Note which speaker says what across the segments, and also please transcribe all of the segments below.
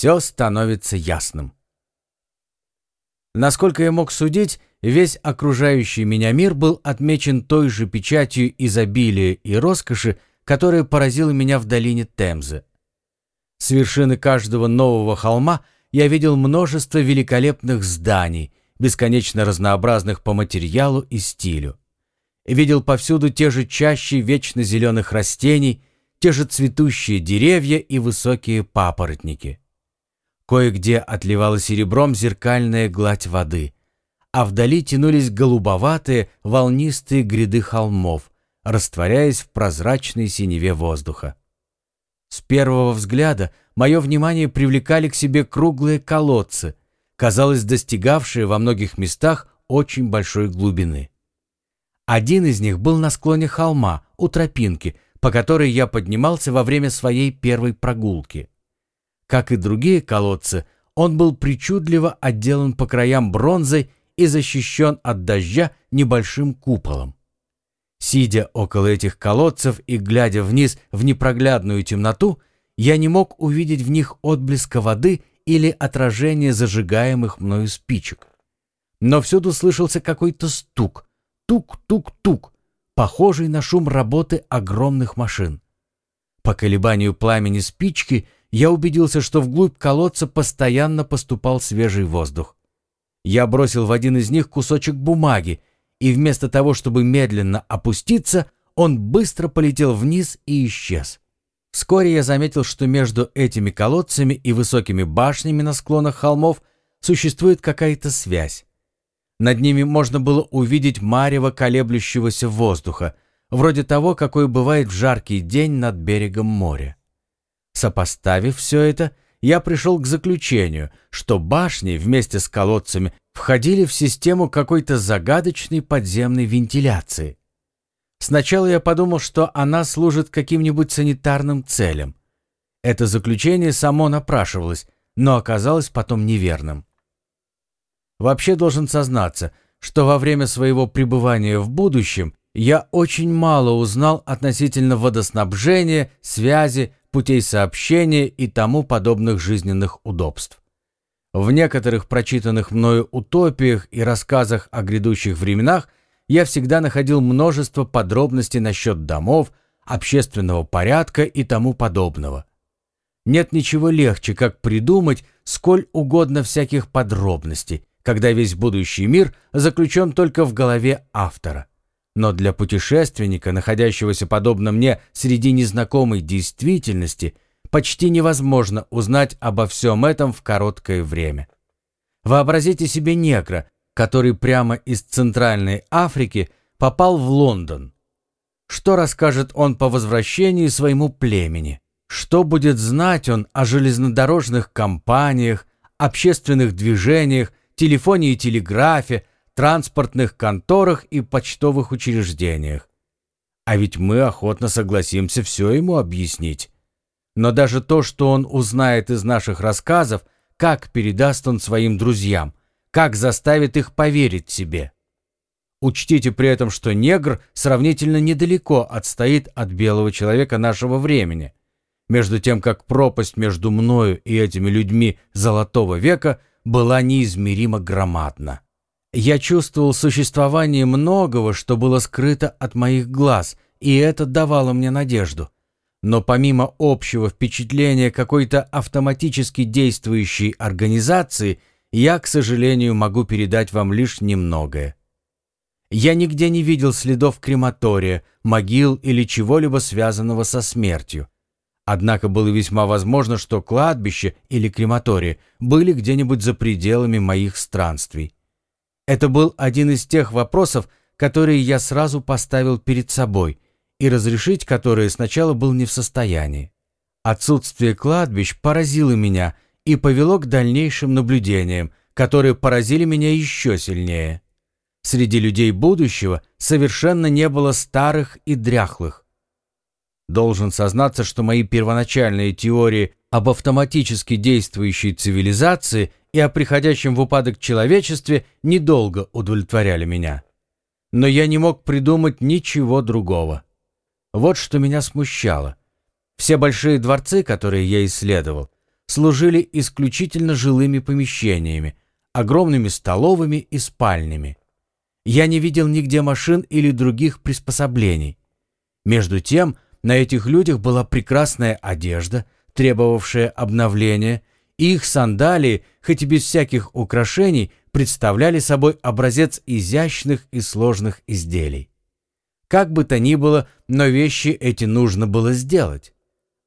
Speaker 1: все становится ясным. Насколько я мог судить, весь окружающий меня мир был отмечен той же печатью изобилия и роскоши, которая поразила меня в долине Темзы. С вершины каждого нового холма я видел множество великолепных зданий, бесконечно разнообразных по материалу и стилю. Видел повсюду те же чащи вечно зеленых растений, те же цветущие деревья и высокие папоротники. Кое-где отливала серебром зеркальная гладь воды, а вдали тянулись голубоватые волнистые гряды холмов, растворяясь в прозрачной синеве воздуха. С первого взгляда мое внимание привлекали к себе круглые колодцы, казалось, достигавшие во многих местах очень большой глубины. Один из них был на склоне холма, у тропинки, по которой я поднимался во время своей первой прогулки. Как и другие колодцы, он был причудливо отделан по краям бронзой и защищен от дождя небольшим куполом. Сидя около этих колодцев и глядя вниз в непроглядную темноту, я не мог увидеть в них отблеска воды или отражение зажигаемых мною спичек. Но всюду слышался какой-то стук, тук-тук-тук, похожий на шум работы огромных машин. По колебанию пламени спички я убедился, что вглубь колодца постоянно поступал свежий воздух. Я бросил в один из них кусочек бумаги, и вместо того, чтобы медленно опуститься, он быстро полетел вниз и исчез. Вскоре я заметил, что между этими колодцами и высокими башнями на склонах холмов существует какая-то связь. Над ними можно было увидеть марево колеблющегося воздуха, вроде того, какой бывает в жаркий день над берегом моря. Сопоставив все это, я пришел к заключению, что башни вместе с колодцами входили в систему какой-то загадочной подземной вентиляции. Сначала я подумал, что она служит каким-нибудь санитарным целям. Это заключение само напрашивалось, но оказалось потом неверным. Вообще должен сознаться, что во время своего пребывания в будущем я очень мало узнал относительно водоснабжения, связи, путей сообщения и тому подобных жизненных удобств. В некоторых прочитанных мною утопиях и рассказах о грядущих временах я всегда находил множество подробностей насчет домов, общественного порядка и тому подобного. Нет ничего легче, как придумать сколь угодно всяких подробностей, когда весь будущий мир заключен только в голове автора. Но для путешественника, находящегося подобно мне среди незнакомой действительности, почти невозможно узнать обо всем этом в короткое время. Вообразите себе негра, который прямо из Центральной Африки попал в Лондон. Что расскажет он по возвращении своему племени? Что будет знать он о железнодорожных компаниях, общественных движениях, телефоне и телеграфе, транспортных конторах и почтовых учреждениях. А ведь мы охотно согласимся все ему объяснить. Но даже то, что он узнает из наших рассказов, как передаст он своим друзьям, как заставит их поверить себе. Учтите при этом, что негр сравнительно недалеко отстоит от белого человека нашего времени, между тем как пропасть между мною и этими людьми золотого века была неизмеримо громадна. Я чувствовал существование многого, что было скрыто от моих глаз, и это давало мне надежду. Но помимо общего впечатления какой-то автоматически действующей организации, я, к сожалению, могу передать вам лишь немногое. Я нигде не видел следов крематория, могил или чего-либо связанного со смертью. Однако было весьма возможно, что кладбище или крематория были где-нибудь за пределами моих странствий. Это был один из тех вопросов, которые я сразу поставил перед собой и разрешить которые сначала был не в состоянии. Отсутствие кладбищ поразило меня и повело к дальнейшим наблюдениям, которые поразили меня еще сильнее. Среди людей будущего совершенно не было старых и дряхлых. Должен сознаться, что мои первоначальные теории об автоматически действующей цивилизации и о приходящем в упадок человечестве недолго удовлетворяли меня. Но я не мог придумать ничего другого. Вот что меня смущало. Все большие дворцы, которые я исследовал, служили исключительно жилыми помещениями, огромными столовыми и спальнями. Я не видел нигде машин или других приспособлений. Между тем, на этих людях была прекрасная одежда, требовавшая обновления, их сандалии, хоть и без всяких украшений, представляли собой образец изящных и сложных изделий. Как бы то ни было, но вещи эти нужно было сделать.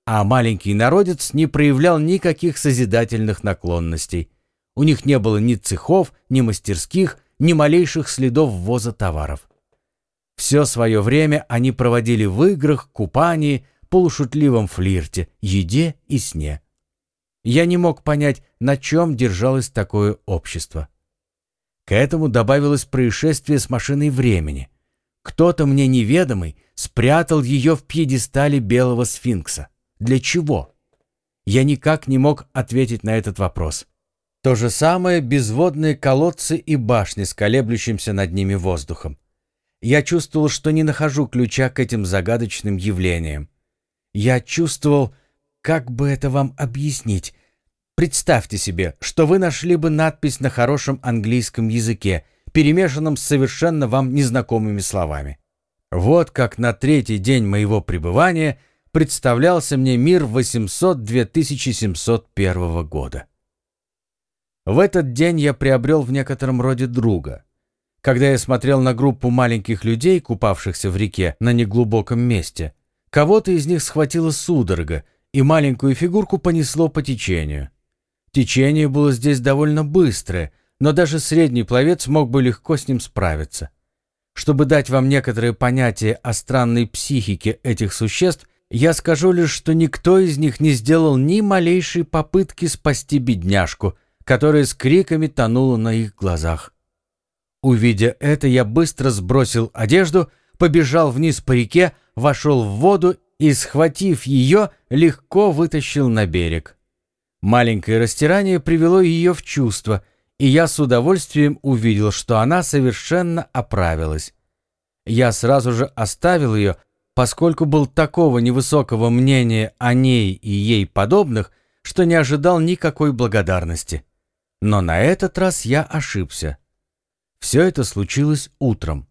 Speaker 1: А маленький народец не проявлял никаких созидательных наклонностей. У них не было ни цехов, ни мастерских, ни малейших следов ввоза товаров. Все свое время они проводили в играх, купании, полушутливом флирте, еде и сне. Я не мог понять, на чем держалось такое общество. К этому добавилось происшествие с машиной времени. Кто-то мне неведомый спрятал ее в пьедестале белого сфинкса. Для чего? Я никак не мог ответить на этот вопрос. То же самое безводные колодцы и башни с колеблющимся над ними воздухом. Я чувствовал, что не нахожу ключа к этим загадочным явлениям. Я чувствовал, как бы это вам объяснить? Представьте себе, что вы нашли бы надпись на хорошем английском языке, перемешанном с совершенно вам незнакомыми словами. Вот как на третий день моего пребывания представлялся мне мир 800-2701 года. В этот день я приобрел в некотором роде друга. Когда я смотрел на группу маленьких людей, купавшихся в реке на неглубоком месте, кого-то из них схватила судорога, и маленькую фигурку понесло по течению. Течение было здесь довольно быстрое, но даже средний пловец мог бы легко с ним справиться. Чтобы дать вам некоторое понятие о странной психике этих существ, я скажу лишь, что никто из них не сделал ни малейшей попытки спасти бедняжку, которая с криками тонула на их глазах. Увидя это, я быстро сбросил одежду, побежал вниз по реке, вошел в воду и, схватив ее, легко вытащил на берег. Маленькое растирание привело ее в чувство, и я с удовольствием увидел, что она совершенно оправилась. Я сразу же оставил ее, поскольку был такого невысокого мнения о ней и ей подобных, что не ожидал никакой благодарности. Но на этот раз я ошибся. Все это случилось утром.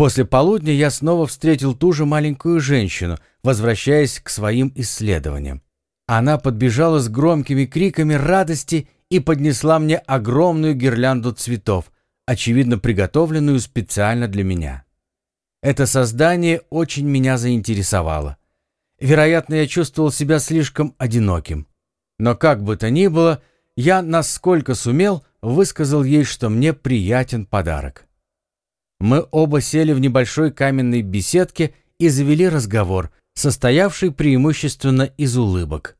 Speaker 1: После полудня я снова встретил ту же маленькую женщину, возвращаясь к своим исследованиям. Она подбежала с громкими криками радости и поднесла мне огромную гирлянду цветов, очевидно приготовленную специально для меня. Это создание очень меня заинтересовало. Вероятно, я чувствовал себя слишком одиноким. Но как бы то ни было, я, насколько сумел, высказал ей, что мне приятен подарок. Мы оба сели в небольшой каменной беседке и завели разговор, состоявший преимущественно из улыбок.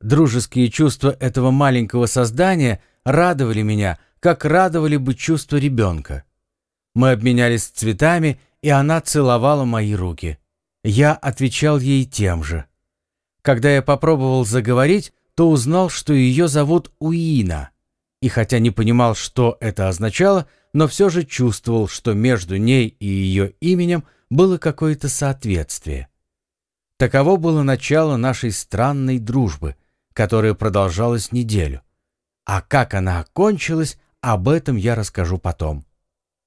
Speaker 1: Дружеские чувства этого маленького создания радовали меня, как радовали бы чувства ребенка. Мы обменялись цветами, и она целовала мои руки. Я отвечал ей тем же. Когда я попробовал заговорить, то узнал, что ее зовут Уина. И хотя не понимал, что это означало, но все же чувствовал, что между ней и ее именем было какое-то соответствие. Таково было начало нашей странной дружбы, которая продолжалась неделю. А как она окончилась, об этом я расскажу потом.